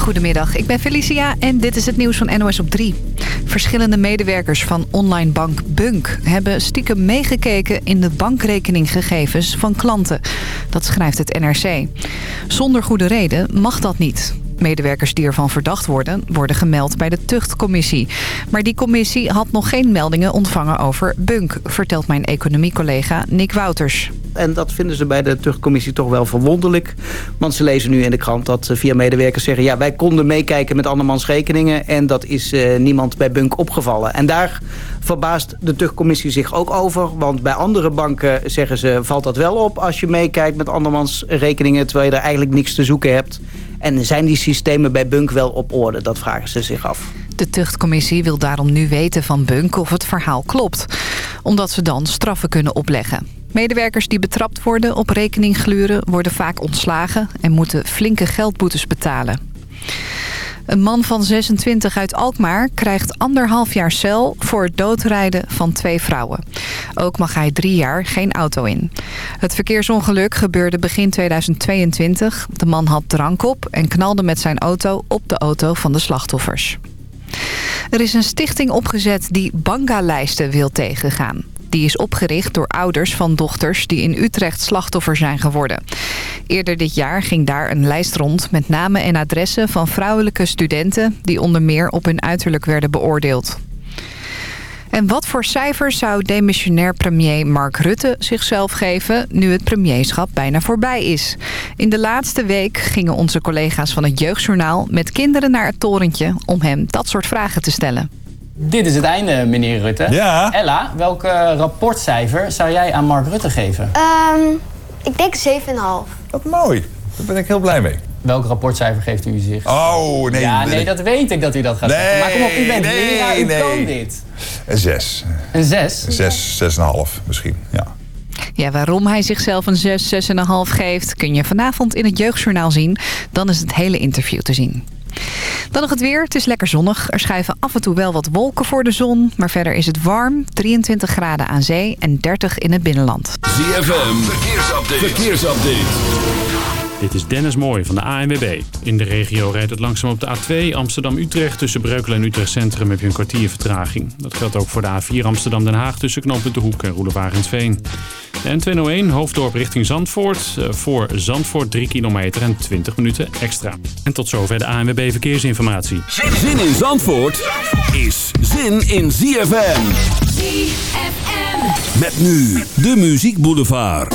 Goedemiddag, ik ben Felicia en dit is het nieuws van NOS op 3. Verschillende medewerkers van online bank Bunk hebben stiekem meegekeken in de bankrekeninggegevens van klanten. Dat schrijft het NRC. Zonder goede reden mag dat niet. Medewerkers die ervan verdacht worden, worden gemeld bij de tuchtcommissie. Maar die commissie had nog geen meldingen ontvangen over Bunk, vertelt mijn economiecollega Nick Wouters. En dat vinden ze bij de tuchtcommissie toch wel verwonderlijk. Want ze lezen nu in de krant dat eh, vier medewerkers zeggen... ja, wij konden meekijken met andermans rekeningen... en dat is uh, niemand bij Bunk opgevallen. En daar verbaast de tuchtcommissie zich ook over. Want bij andere banken zeggen ze... valt dat wel op als je meekijkt met andermans rekeningen... terwijl je er eigenlijk niks te zoeken hebt. En zijn die systemen bij Bunk wel op orde? Dat vragen ze zich af. De tuchtcommissie wil daarom nu weten van Bunk of het verhaal klopt. Omdat ze dan straffen kunnen opleggen. Medewerkers die betrapt worden op rekening gluren worden vaak ontslagen... en moeten flinke geldboetes betalen. Een man van 26 uit Alkmaar krijgt anderhalf jaar cel voor het doodrijden van twee vrouwen. Ook mag hij drie jaar geen auto in. Het verkeersongeluk gebeurde begin 2022. De man had drank op en knalde met zijn auto op de auto van de slachtoffers. Er is een stichting opgezet die banga-lijsten wil tegengaan. Die is opgericht door ouders van dochters die in Utrecht slachtoffer zijn geworden. Eerder dit jaar ging daar een lijst rond met namen en adressen van vrouwelijke studenten... die onder meer op hun uiterlijk werden beoordeeld. En wat voor cijfers zou demissionair premier Mark Rutte zichzelf geven... nu het premierschap bijna voorbij is? In de laatste week gingen onze collega's van het Jeugdjournaal... met kinderen naar het torentje om hem dat soort vragen te stellen. Dit is het einde, meneer Rutte. Ja. Ella, welk rapportcijfer zou jij aan Mark Rutte geven? Um, ik denk 7,5. Wat mooi. Daar ben ik heel blij mee. Welk rapportcijfer geeft u zich? Oh, nee. Ja, nee, dat weet ik dat u dat gaat nee, zeggen. Maar kom op, u bent nee, leraar, u nee. kan dit. Een 6. Een 6? Een 6, 6,5 misschien, ja. Ja, waarom hij zichzelf een 6, 6,5 geeft... kun je vanavond in het Jeugdjournaal zien. Dan is het hele interview te zien. Dan nog het weer. Het is lekker zonnig. Er schuiven af en toe wel wat wolken voor de zon. Maar verder is het warm. 23 graden aan zee en 30 in het binnenland. ZFM, verkeersupdate. verkeersupdate. Dit is Dennis Mooij van de ANWB. In de regio rijdt het langzaam op de A2 Amsterdam-Utrecht. Tussen Breukelen en Utrecht Centrum heb je een kwartier vertraging. Dat geldt ook voor de A4 Amsterdam-Den Haag tussen knooppunt De Hoek en Roelevarensveen. De N201 Hoofddorp richting Zandvoort. Voor Zandvoort 3 kilometer en 20 minuten extra. En tot zover de ANWB Verkeersinformatie. Zin in Zandvoort is zin in ZFM. ZFM. Met nu de Muziek Boulevard.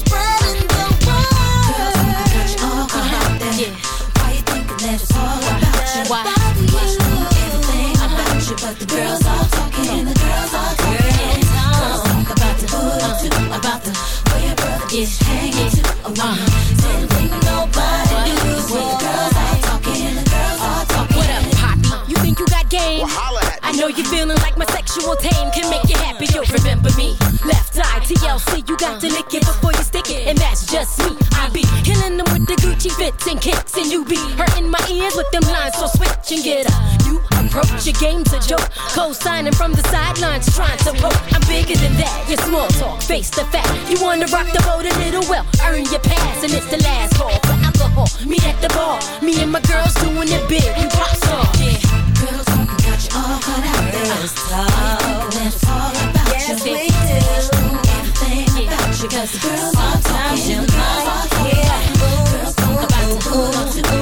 Why? Everything about you, but the girls all talking, and the girls all talking. Girls talk about the hood too, about the where your brother is hanging to. Oh, uh -huh. same thing nobody knew. When the girls all talking, and the girls all talking. What up, Poppy? You think you got game? Well, I know you're feeling like my sexual tame can make you happy. You'll remember me. Left eye TLC, you got to lick it before you stick it, and that's just me. I be killing them with the fits and kicks, and you be hurting my ears with them lines. So switch and get up. You approach your game's a joke. Co-signing from the sidelines, trying to poke. I'm bigger than that. Your small talk, face the fact. You wanna rock the boat a little well, earn your pass, and it's the last call for alcohol. Me at the bar, me and my girls doing it big. You pop star. Yeah. Girls talking got you all caught out there. Girls talk. That's all about yes, you. Yes, we do. Everything yeah. about you, cause girls are talking. Sometimes you oh, oh.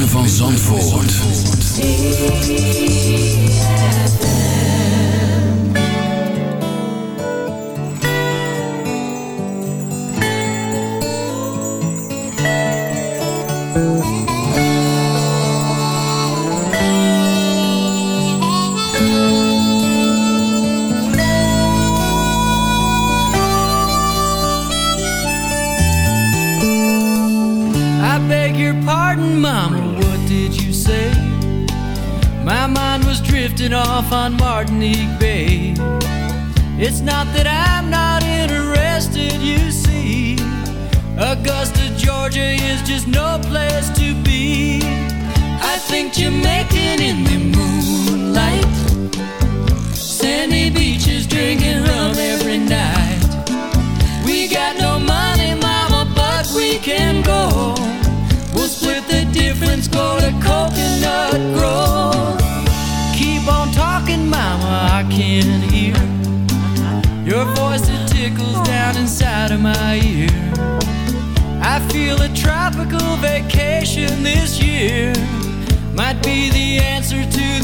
van Zandvoort.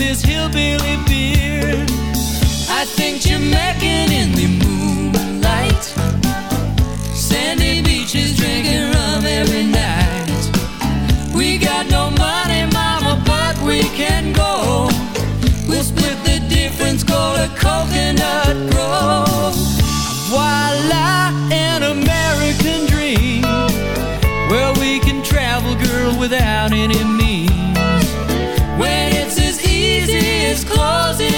this hillbilly beer. I think Jamaican in the moonlight, sandy beaches drinking rum every night. We got no money, mama, but we can go. We'll split the difference, Go to coconut grove. Voila, an American dream. Well, we can travel, girl, without any means. is closing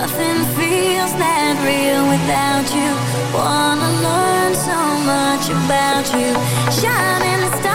Nothing feels that real without you. Wanna learn so much about you. Shining star.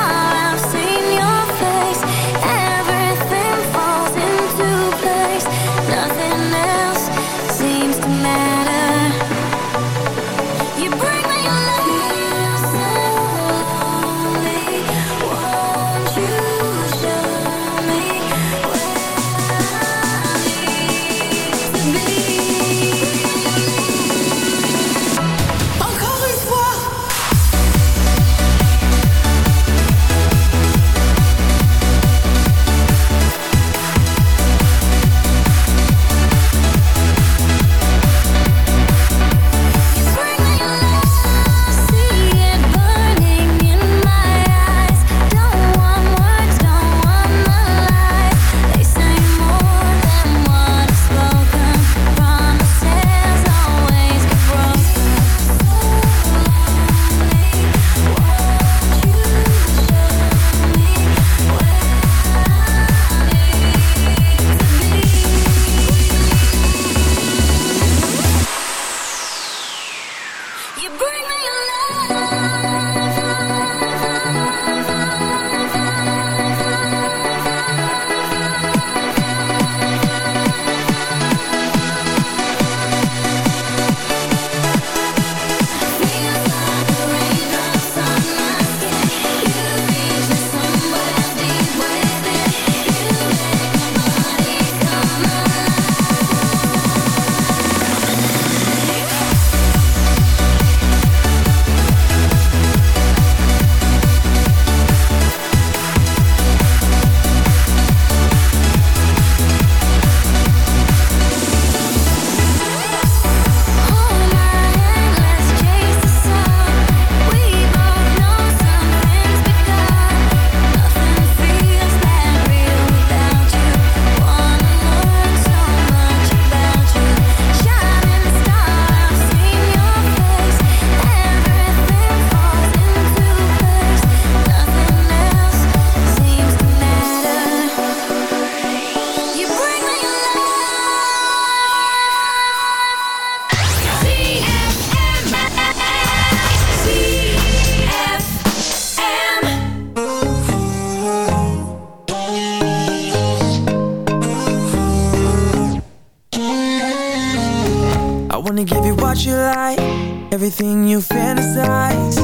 You fantasize.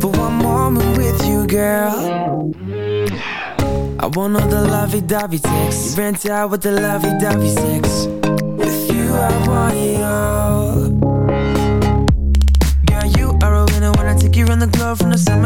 For one moment with you, girl. I want all the lovey-dovey sex. You rent out with the lovey-dovey sex. With you, I want it all. Girl, you are a winner when I take you around the globe from the summer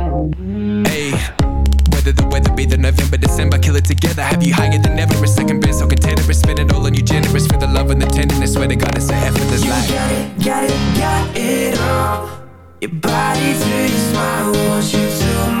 Hey, whether the be the November, December, kill it together. Have you higher than ever? A second best, so container, spend it all on you, generous for the love and the tenderness. Swear to God, it's a effortless life. Got it, got it, got it all. Your body to your smile, want you to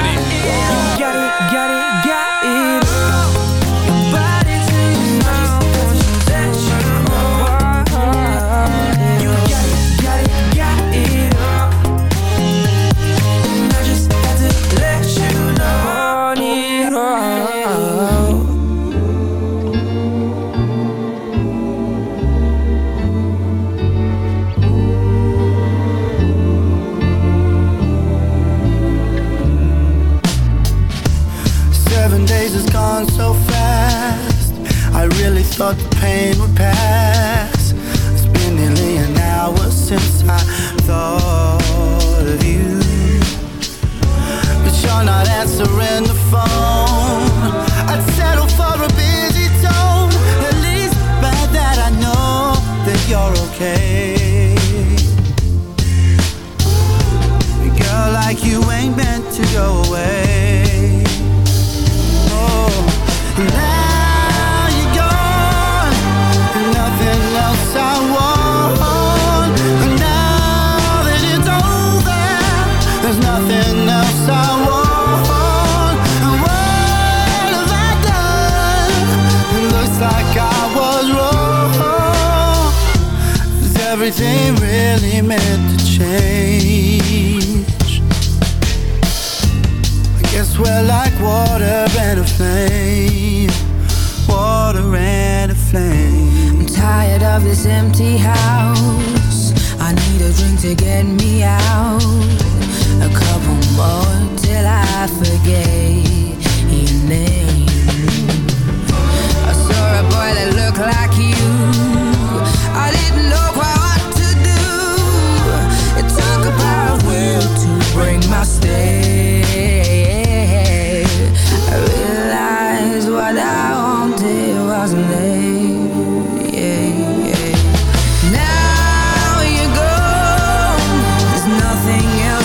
Else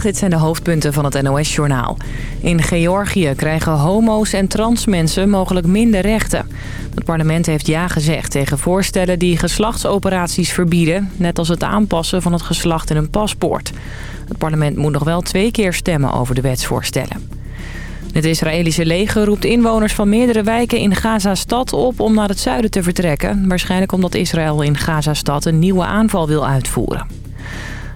Dit zijn de hoofdpunten van het NOS-journaal. In Georgië krijgen homo's en transmensen mogelijk minder rechten. Het parlement heeft ja gezegd tegen voorstellen die geslachtsoperaties verbieden... net als het aanpassen van het geslacht in een paspoort. Het parlement moet nog wel twee keer stemmen over de wetsvoorstellen. Het Israëlische leger roept inwoners van meerdere wijken in Gaza-stad op om naar het zuiden te vertrekken. Waarschijnlijk omdat Israël in Gaza-stad een nieuwe aanval wil uitvoeren.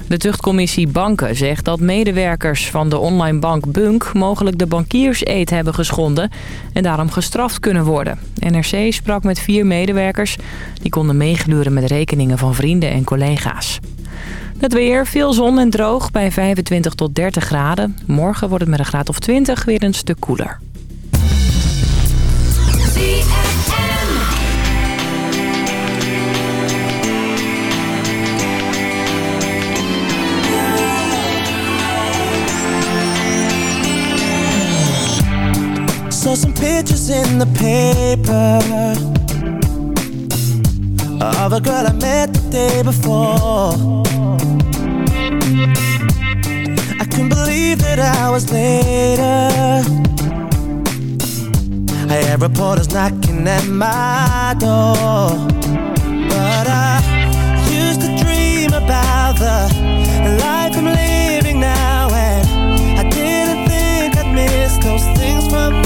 De tuchtcommissie Banken zegt dat medewerkers van de online bank Bunk... mogelijk de bankierseed hebben geschonden en daarom gestraft kunnen worden. NRC sprak met vier medewerkers. Die konden meegluren met rekeningen van vrienden en collega's. Het weer, veel zon en droog bij 25 tot 30 graden. Morgen wordt het met een graad of 20 weer een stuk koeler. Saw some pictures in the paper of a girl I met the day before. I couldn't believe that hours later, I had reporters knocking at my door. But I used to dream about the life I'm living now, and I didn't think I'd miss those things from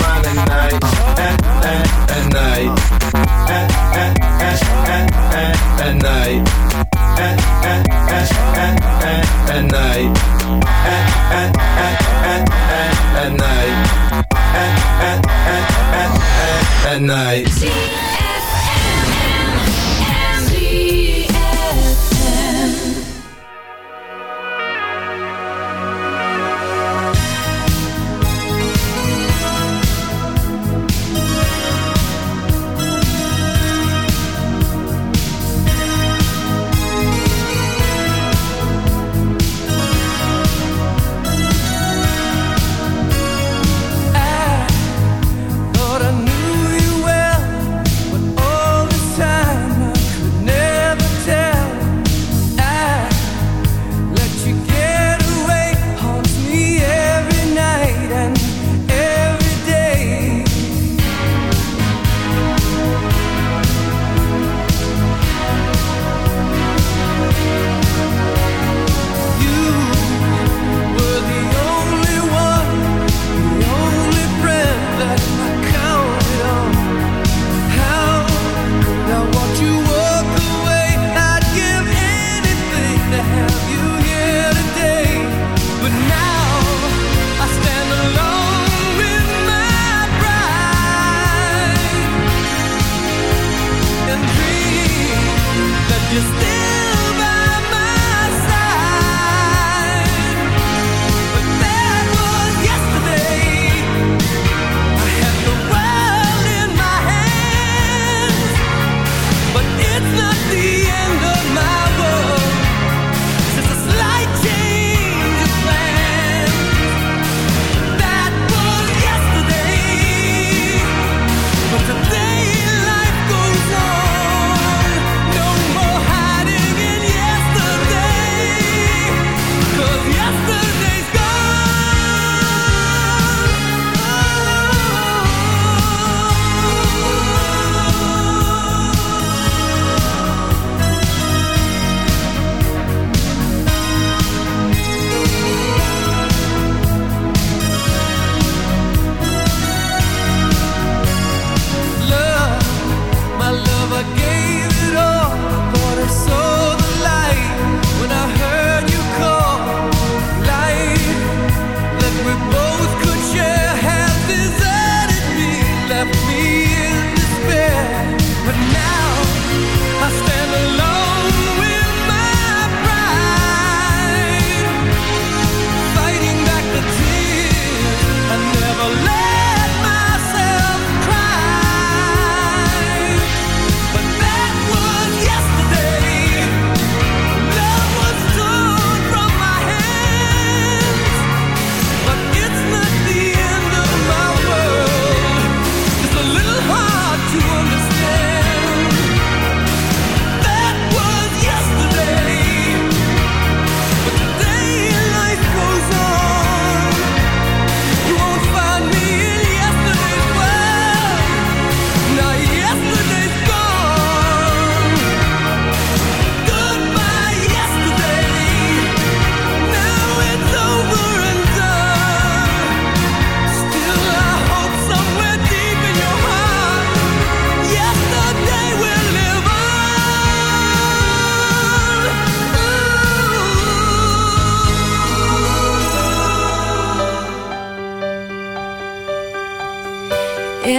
Mind at night.